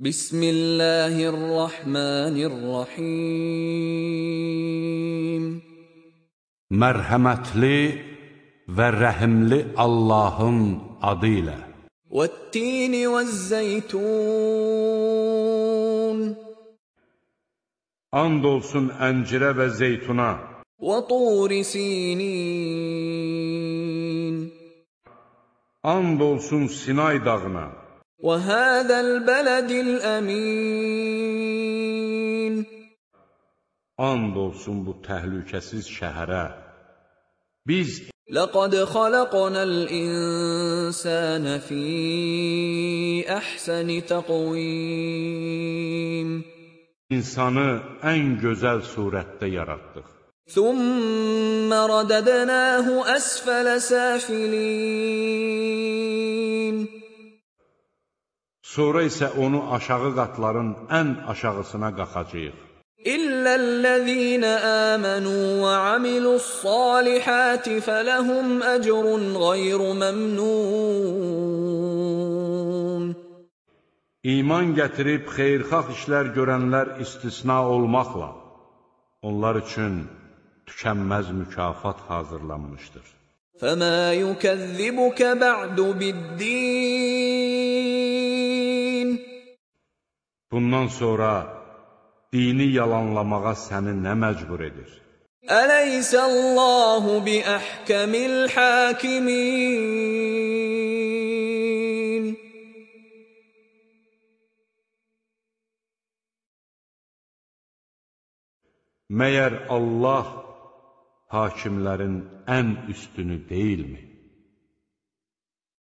Bismillahirrahmanirrahim. Mərhəmətli və rəhimli Allahın adı ilə Vəttini və zəytun And olsun əncirə və zeytuna. Və turi sinin. And olsun Sinay dağına. وَهَذَا الْبَلَدِ الْأَمِينَ And olsun bu təhlükəsiz şəhərə. Biz لَقَدْ خَلَقْنَا الْإِنسَانَ فِي أَحْسَنِ تَقْوِيمٍ insanı ən gözəl surətdə yaratdıq. ثُمَّ رَدَدْنَاهُ أَسْفَلَ سَافِلِينَ Sonra isə onu aşağı qatların ən aşağısına qaxacağıq. إِلَّا الَّذِينَ آمَنُوا وَعَمِلُوا الصَّالِحَاتِ فَلَهُمْ أَجْرٌ غَيْرُ مَمْنُونَ İman gətirib xeyirxah işlər görənlər istisna olmaqla, onlar üçün tükənməz mükafat hazırlanmışdır. فَمَا يُكَذِّبُكَ بَعْدُ بِالدِّينِ Bundan sonra dini yalanlamağa səni nə məcbur edir? Əleyhissallahu bi əhkəmil hakimin Məyər Allah hakimlərin ən üstünü deyilmi?